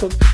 Thank you.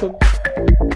Música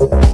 yeah, yeah,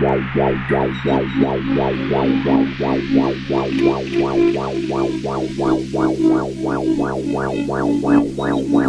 wow wow wow wow wow